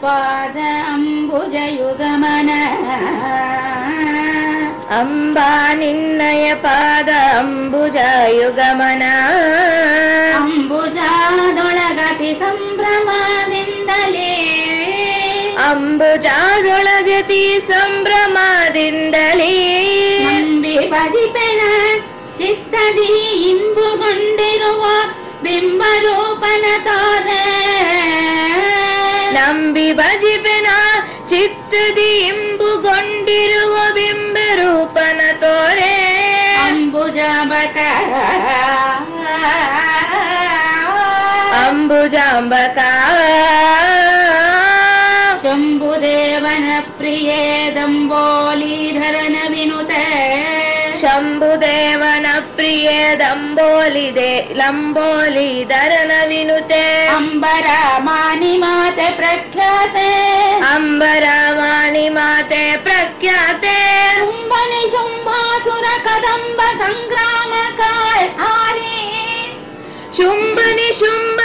ಪಾದ ಅಂಬುಜಯುಗಮನ. ಅಂಬಾ ನಿನ್ನಯ ಪಾದ ಅಂಬುಜಯುಗಮನ. ಅಂಬುಜಾದೊಳಗತಿ ಸಂಭ್ರಮದಿಂದಲೇ. ಅಂಬುಜಾದೊಳಗತಿ ಸಂಭ್ರಮದಿಂದಲೇ. ನಂಬಿ ಭಜಿಪೆನ ಚಿತ್ತದಿ ಇಂಬುಗೊಂಡಿರುವ ನಂಬಿ ಭಜಿಪೆನ ಚಿತ್ತದಿ ಇಂಬುಗೊಂಡಿರುವ ಬಿಂಬರೂಪನ ತೋರೆ ಅಂಬುಜಾಬಕ ಅಂಬುಜಾಂಬಕ ಶಂಭುದೇವನ ಪ್ರಿಯೇ ದಂಬೋಲಿಧರನ ವಿನುತೆ शम्भुदेवन प्रिय दम्बोलिदे लम्बोलि धरन विनुते अम्बर माणि माते प्रख्याते। अम्बर माणि माते प्रख्यातेभनि शुम्भा सुरकदम्ब सङ्ग्रामकाुम्भनि शुम्भ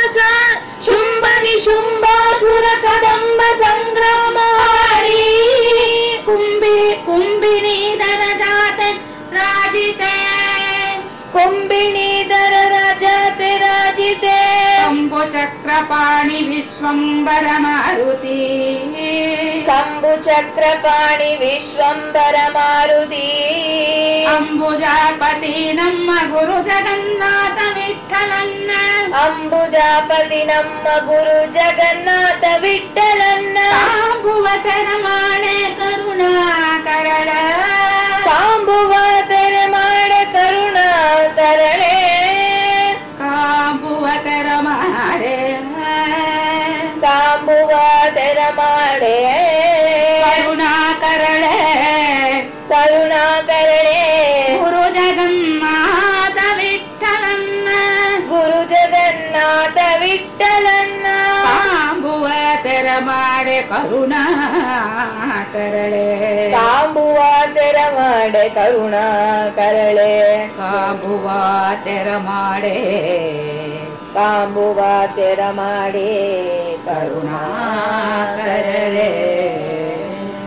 चक्रपाणि विश्वम्बर मारुती अम्बुचक्रपाणि विश्वम्बर मारुती अम्बुजापति गुरु जगन्नाथ विड्डलन्न अम्बुजापति गुरु जगन्नाथ विठ्ठलन्न विड्डलन्नमाणे करुणा। ತೆರ ಮಾಡೆ ಕರುಣಾಕರಳೆ ಕರುಣಾಕರಣೆ ಗುರು ಜಗನ್ನಾಥ ವಿಠಲನ್ನ ಗುರು ಜಗನ್ನಾಥ ವಿಠಲನ್ನ ಕಾಂಬುವ ಮಾಡೆ ಕರುಣಾಕರಳೆ ಕಾಂಬುವ ತೆರ ಮಾಡೆ ಕರುಣಾಕರಳೆ ಕಾಂಬುವ ಮಾಡೆ ಕಾಂಬುವ ತೆರ ಮಾಡಿ काबु वा ते रमाडे